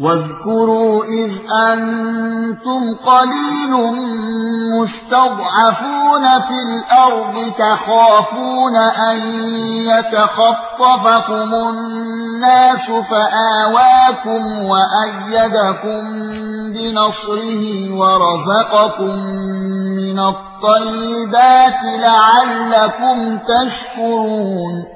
واذكروا إذ أنتم قليل مستضعفون في الأرض تخافون أن يتخطفكم الناس فآواكم وأيدكم بنصره ورزقكم من الطيبات لعلكم تشكرون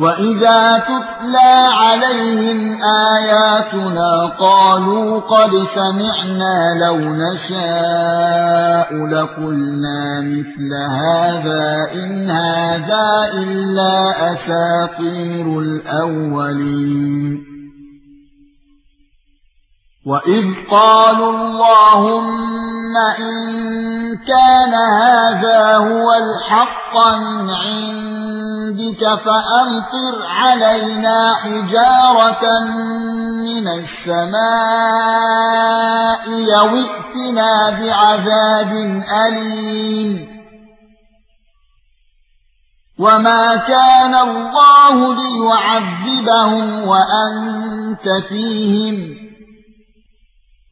واذا تتلى عليهم اياتنا قالوا قد سمعنا لو نشاء لقلنا مثل هذا ان هذا الا اساطير الاولين واذ قالوا اللهم ان كان هذا هو الحق من عندك فامطر علينا حجاره من السماء يوئتنا بعذاب اليم وما كان الله ليعذبهم وانت فيهم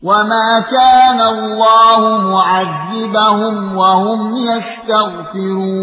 وما كان الله معذبهم وهم يستغفرون